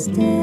stay.